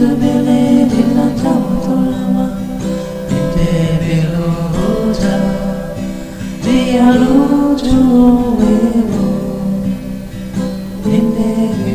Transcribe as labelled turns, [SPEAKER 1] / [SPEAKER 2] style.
[SPEAKER 1] The tower to lava. Indebiluta Dialuto wewo Indebiluta